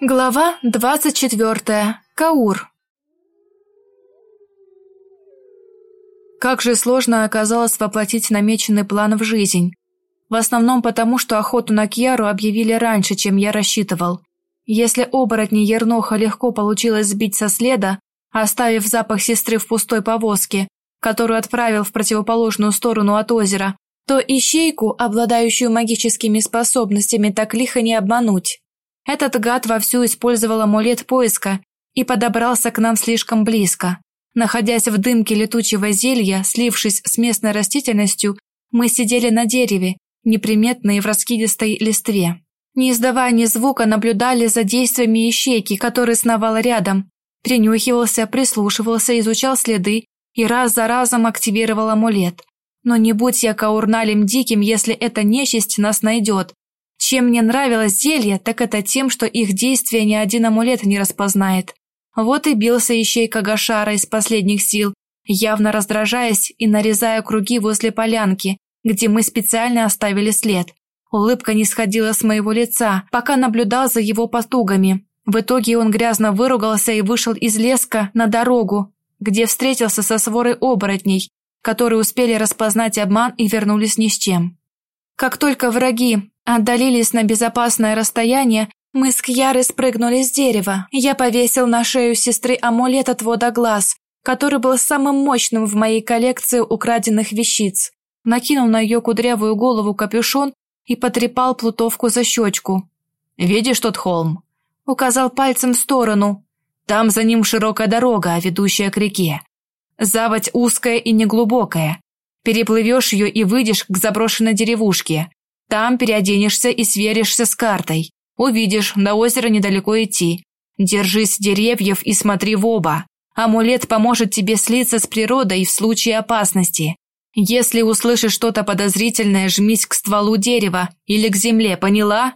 Глава двадцать четвертая. Каур. Как же сложно оказалось воплотить намеченный план в жизнь. В основном потому, что охоту на Кьяру объявили раньше, чем я рассчитывал. Если оборотни Ерноха легко получилось сбить со следа, оставив запах сестры в пустой повозке, которую отправил в противоположную сторону от озера, то ищейку, обладающую магическими способностями, так лихо не обмануть. Этот гад вовсю использовал амулет поиска и подобрался к нам слишком близко. Находясь в дымке летучего зелья, слившись с местной растительностью, мы сидели на дереве, неприметные в раскидистой листве. Не издавая ни звука, наблюдали за действиями ищейки, который сновал рядом. Принюхивался, прислушивался, изучал следы и раз за разом активировал амулет. Но не будь я каурналем диким, если эта нечисть нас найдет, чем мне нравилось зелье, так это тем, что их действие ни один амулет не распознает. Вот и бился ищейка Гашара из последних сил, явно раздражаясь и нарезая круги возле полянки, где мы специально оставили след. Улыбка не сходила с моего лица, пока наблюдал за его потугами. В итоге он грязно выругался и вышел из леска на дорогу, где встретился со сворой оборотней, которые успели распознать обман и вернулись ни с чем. Как только враги отдалились на безопасное расстояние, мы с Кьярой спрыгнули с дерева. Я повесил на шею сестры амулет отвода глаз, который был самым мощным в моей коллекции украденных вещиц. Накинул на ее кудрявую голову капюшон и потрепал плутовку за щечку. «Видишь тот холм?» Указал пальцем в сторону. «Там за ним широкая дорога, ведущая к реке. Заводь узкая и неглубокая. Переплывешь ее и выйдешь к заброшенной деревушке. Там переоденешься и сверишься с картой. Увидишь, до озера недалеко идти. Держись деревьев и смотри в оба. Амулет поможет тебе слиться с природой в случае опасности. Если услышишь что-то подозрительное, жмись к стволу дерева или к земле, поняла?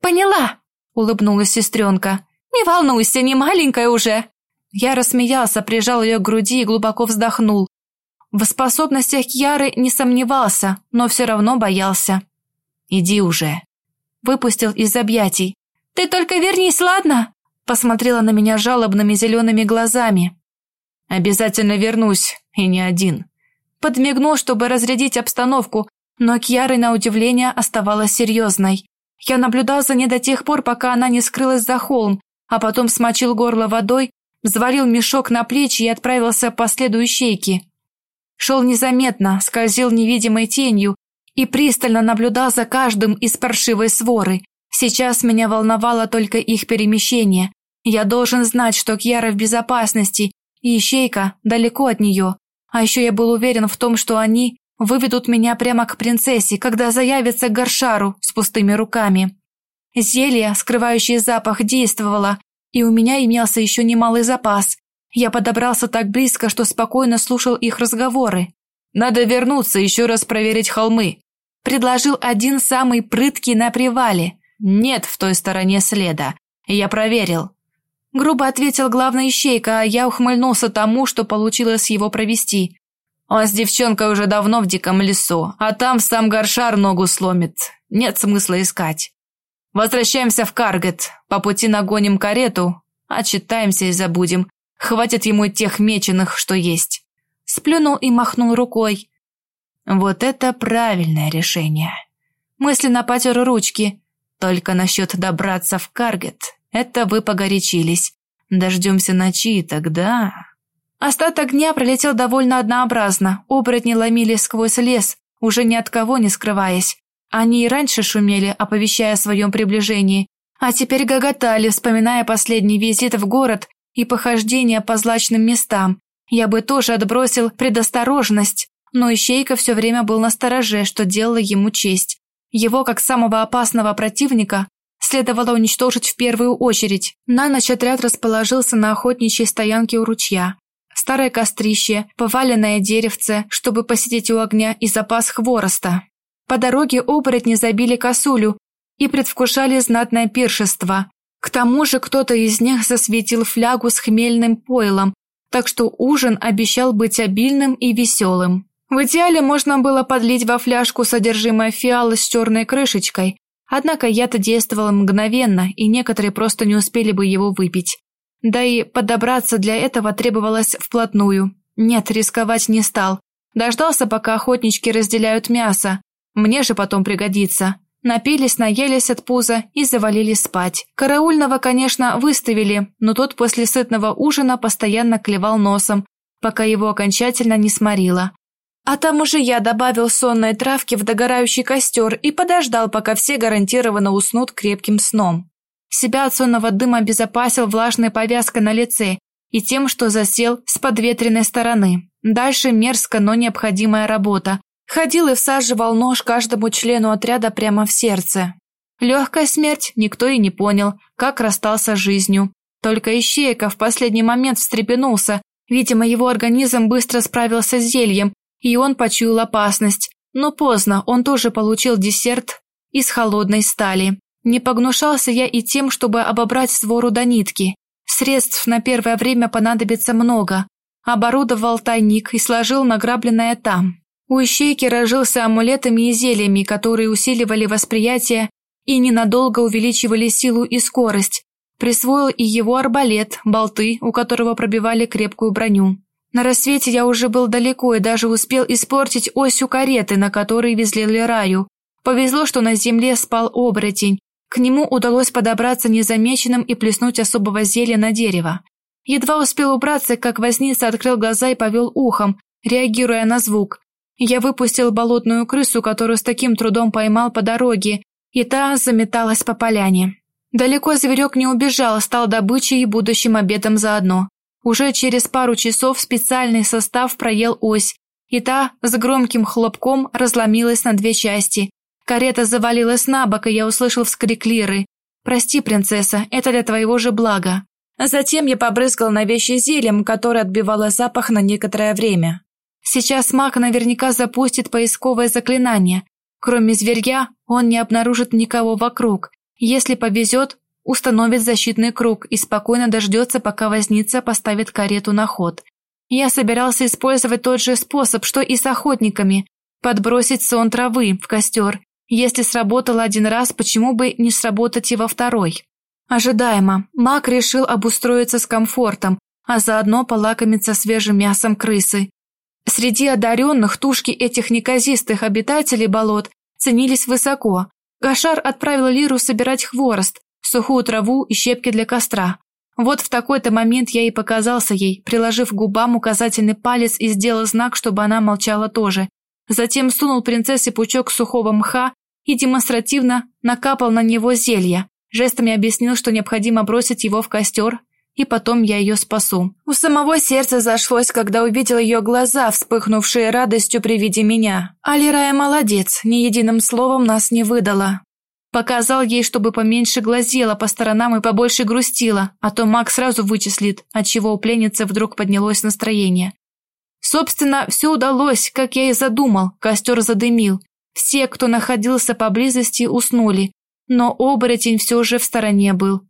Поняла, улыбнулась сестренка. Не волнуйся, не маленькая уже. Я рассмеялся, прижал ее к груди и глубоко вздохнул. В способностях Яры не сомневался, но все равно боялся. «Иди уже!» Выпустил из объятий. «Ты только вернись, ладно?» Посмотрела на меня жалобными зелеными глазами. «Обязательно вернусь, и не один». Подмигнул, чтобы разрядить обстановку, но Кьяры, на удивление, оставалась серьезной. Я наблюдал за ней до тех пор, пока она не скрылась за холм, а потом смочил горло водой, взвалил мешок на плечи и отправился по следу ищейки. Шел незаметно, скользил невидимой тенью и пристально наблюдал за каждым из паршивой своры. Сейчас меня волновало только их перемещение. Я должен знать, что Кьяра в безопасности, и Ищейка далеко от нее. А еще я был уверен в том, что они выведут меня прямо к принцессе, когда заявится к Гаршару с пустыми руками. Зелье, скрывающее запах, действовало, и у меня имелся еще немалый запас. Я подобрался так близко, что спокойно слушал их разговоры. «Надо вернуться, еще раз проверить холмы», – предложил один самый прыткий на привале. «Нет в той стороне следа. Я проверил». Грубо ответил главный ищейка, а я ухмыльнулся тому, что получилось его провести. Он с девчонкой уже давно в диком лесу, а там сам Гаршар ногу сломит. Нет смысла искать. Возвращаемся в Каргет. По пути нагоним карету, отчитаемся и забудем. Хватит ему тех меченых, что есть. Сплюнул и махнул рукой. Вот это правильное решение. Мысленно потер ручки. Только насчет добраться в Каргет. Это вы погорячились. Дождемся ночи, тогда... Остаток дня пролетел довольно однообразно. Оборотни ломили сквозь лес, уже ни от кого не скрываясь. Они и раньше шумели, оповещая о своем приближении, а теперь гоготали, вспоминая последний визит в город и похождения по злачным местам. Я бы тоже отбросил предосторожность, но Ищейка все время был на стороже, что делало ему честь. Его, как самого опасного противника, следовало уничтожить в первую очередь. На ночь отряд расположился на охотничьей стоянке у ручья. Старое кострище, поваленное деревце, чтобы посидеть у огня и запас хвороста. По дороге оборотни забили косулю и предвкушали знатное пиршество. К тому же кто-то из них засветил флягу с хмельным пойлом, так что ужин обещал быть обильным и веселым. В идеале можно было подлить во фляжку содержимое фиалы с черной крышечкой, Однако яд действовал мгновенно, и некоторые просто не успели бы его выпить. Да и подобраться для этого требовалось вплотную. Нет, рисковать не стал. Дождался, пока охотнички разделяют мясо. Мне же потом пригодится. Напились, наелись от пуза и завалились спать. Караульного, конечно, выставили, но тот после сытного ужина постоянно клевал носом, пока его окончательно не сморило. А там уже я добавил сонной травки в догорающий костер и подождал, пока все гарантированно уснут крепким сном. Себя от сонного дыма обезопасил влажной повязкой на лице и тем, что засел с подветренной стороны. Дальше мерзко, но необходимая работа. Ходил и всаживал нож каждому члену отряда прямо в сердце. Легкая смерть никто и не понял, как расстался с жизнью. Только Ищейка в последний момент встрепенулся. Видимо, его организм быстро справился с зельем и он почуял опасность. Но поздно, он тоже получил десерт из холодной стали. Не погнушался я и тем, чтобы обобрать свору до нитки. Средств на первое время понадобится много. Оборудовал тайник и сложил награбленное там. У ищейки разжился амулетами и зельями, которые усиливали восприятие и ненадолго увеличивали силу и скорость. Присвоил и его арбалет, болты, у которого пробивали крепкую броню. На рассвете я уже был далеко и даже успел испортить ось у кареты, на которой везли Лераю. Повезло, что на земле спал оборотень. К нему удалось подобраться незамеченным и плеснуть особого зелья на дерево. Едва успел убраться, как возница открыл глаза и повел ухом, реагируя на звук. Я выпустил болотную крысу, которую с таким трудом поймал по дороге, и та заметалась по поляне. Далеко зверек не убежал, стал добычей и будущим обедом заодно. Уже через пару часов специальный состав проел ось, и та с громким хлопком разломилась на две части. Карета завалилась на бок, и я услышал вскрик Лиры. «Прости, принцесса, это для твоего же блага». Затем я побрызгал на вещи зельем, которое отбивало запах на некоторое время. Сейчас маг наверняка запустит поисковое заклинание. Кроме зверья, он не обнаружит никого вокруг. Если повезет, установит защитный круг и спокойно дождется, пока возница поставит карету на ход. Я собирался использовать тот же способ, что и с охотниками – подбросить сон травы в костер. Если сработало один раз, почему бы не сработать и во второй? Ожидаемо, маг решил обустроиться с комфортом, а заодно полакомиться свежим мясом крысы. Среди одаренных тушки этих неказистых обитателей болот ценились высоко. Гашар отправил Лиру собирать хворост, сухую траву и щепки для костра. Вот в такой-то момент я и показался ей, приложив губам указательный палец и сделал знак, чтобы она молчала тоже. Затем сунул принцессе пучок сухого мха и демонстративно накапал на него зелье. Жестами объяснил, что необходимо бросить его в костер, и потом я ее спасу. У самого сердце зашлось, когда увидел ее глаза, вспыхнувшие радостью при виде меня. Алирая молодец, ни единым словом нас не выдала. Показал ей, чтобы поменьше глазела по сторонам и побольше грустила, а то маг сразу вычислит, отчего у пленницы вдруг поднялось настроение. Собственно, все удалось, как я и задумал, костер задымил. Все, кто находился поблизости, уснули, но оборотень все же в стороне был.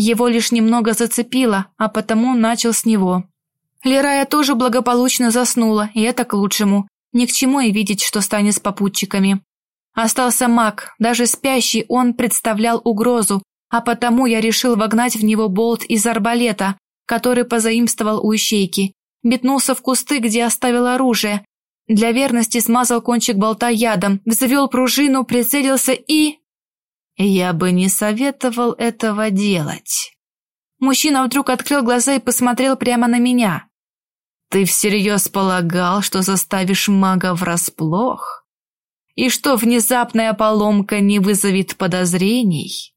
Его лишь немного зацепило, а потому начал с него. Лерая тоже благополучно заснула, и это к лучшему. Ни к чему и видеть, что станет с попутчиками. Остался маг, даже спящий он представлял угрозу, а потому я решил вогнать в него болт из арбалета, который позаимствовал у ищейки. Метнулся в кусты, где оставил оружие. Для верности смазал кончик болта ядом, взвел пружину, прицелился и... Я бы не советовал этого делать. Мужчина вдруг открыл глаза и посмотрел прямо на меня. Ты всерьез полагал, что заставишь мага врасплох? и что внезапная поломка не вызовет подозрений?»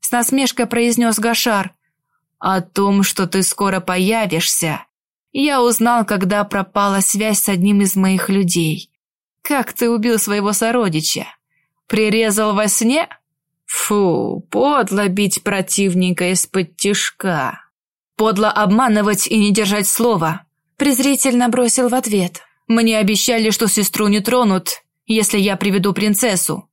С насмешкой произнес Гашар. «О том, что ты скоро появишься, я узнал, когда пропала связь с одним из моих людей. Как ты убил своего сородича? Прирезал во сне? Фу, подло бить противника из-под тишка. Подло обманывать и не держать слова. Презрительно бросил в ответ. Мне обещали, что сестру не тронут, если я приведу принцессу.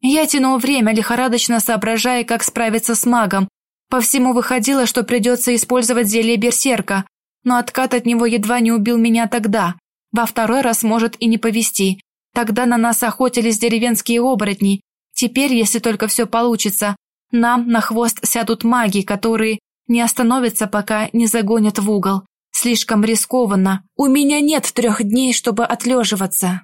Я тянул время, лихорадочно соображая, как справиться с магом. По всему выходило, что придется использовать зелье берсерка, но откат от него едва не убил меня тогда. Во второй раз может и не повезти. Тогда на нас охотились деревенские оборотни. Теперь, если только все получится, нам на хвост сядут маги, которые не остановятся, пока не загонят в угол. Слишком рискованно. У меня нет трех дней, чтобы отлеживаться.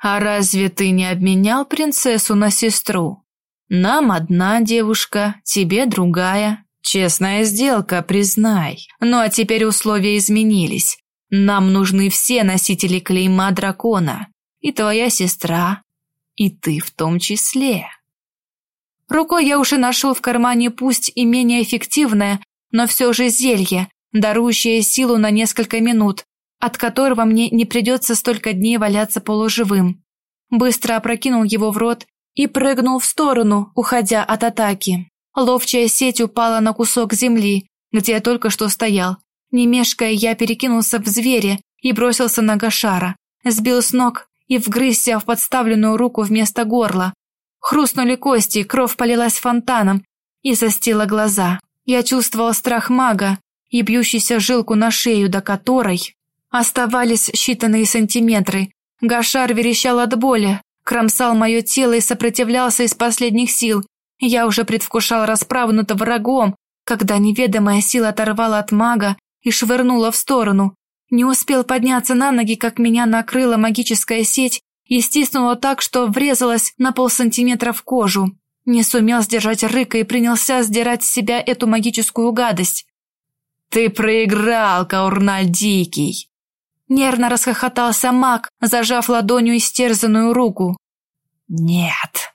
А разве ты не обменял принцессу на сестру? Нам одна девушка, тебе другая. Честная сделка, признай. Ну а теперь условия изменились. Нам нужны все носители клейма дракона. И твоя сестра, и ты в том числе. Рукой я уже нашел в кармане пусть и менее эффективное, но все же зелье, дарующее силу на несколько минут, от которого мне не придется столько дней валяться полуживым. Быстро опрокинул его в рот и прыгнул в сторону, уходя от атаки. Ловчая сеть упала на кусок земли, где я только что стоял. Не мешкая, я перекинулся в зверя и бросился на Гашара, сбил с ног и вгрызся в подставленную руку вместо горла. Хрустнули кости, кровь полилась фонтаном и застила глаза. Я чувствовал страх мага и бьющуюся жилку на шею, до которой оставались считанные сантиметры. Гашар верещал от боли, кромсал мое тело и сопротивлялся из последних сил. Я уже предвкушал расправу над врагом, когда неведомая сила оторвала от мага и швырнула в сторону. Не успел подняться на ноги, как меня накрыла магическая сеть и стиснула так, что врезалась на полсантиметра в кожу. Не сумел сдержать рыка и принялся сдирать с себя эту магическую гадость. «Ты проиграл, Каурналь Дикий!» Нервно расхохотался маг, зажав ладонью истерзанную руку. «Нет!»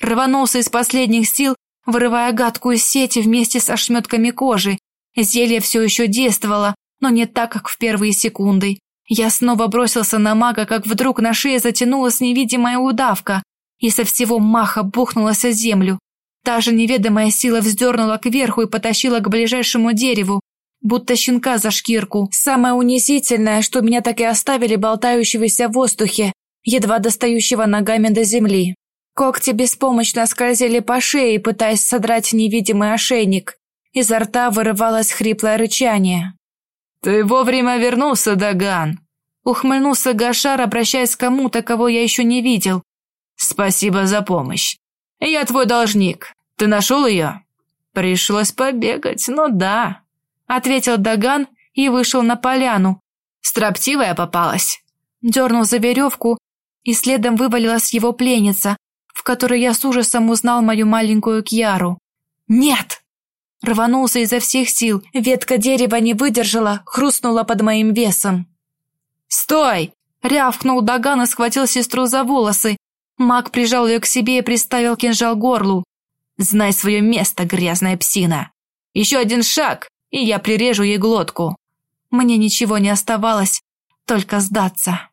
Рванулся из последних сил, вырывая гадкую сеть вместе с ошметками кожи. Зелье все еще действовало, но не так, как в первые секунды. Я снова бросился на мага, как вдруг на шее затянулась невидимая удавка и со всего маха бухнулась о землю. Та же неведомая сила вздернула кверху и потащила к ближайшему дереву, будто щенка за шкирку. Самое унизительное, что меня так и оставили болтающегося в воздухе, едва достающего ногами до земли. Когти беспомощно скользили по шее, пытаясь содрать невидимый ошейник. Изо рта вырывалось хриплое рычание. «Ты вовремя вернулся, Даган!» Ухмыльнулся Гашар, обращаясь к кому-то, кого я еще не видел. «Спасибо за помощь. Я твой должник. Ты нашел ее?» «Пришлось побегать, но да», — ответил Даган и вышел на поляну. Строптивая попалась. Дернул за веревку, и следом вывалилась его пленница, в которой я с ужасом узнал мою маленькую Кьяру. «Нет!» Рванулся изо всех сил, ветка дерева не выдержала, хрустнула под моим весом. «Стой!» — рявкнул Даган и схватил сестру за волосы. Маг прижал ее к себе и приставил кинжал к горлу. «Знай свое место, грязная псина! Еще один шаг, и я прирежу ей глотку!» Мне ничего не оставалось, только сдаться.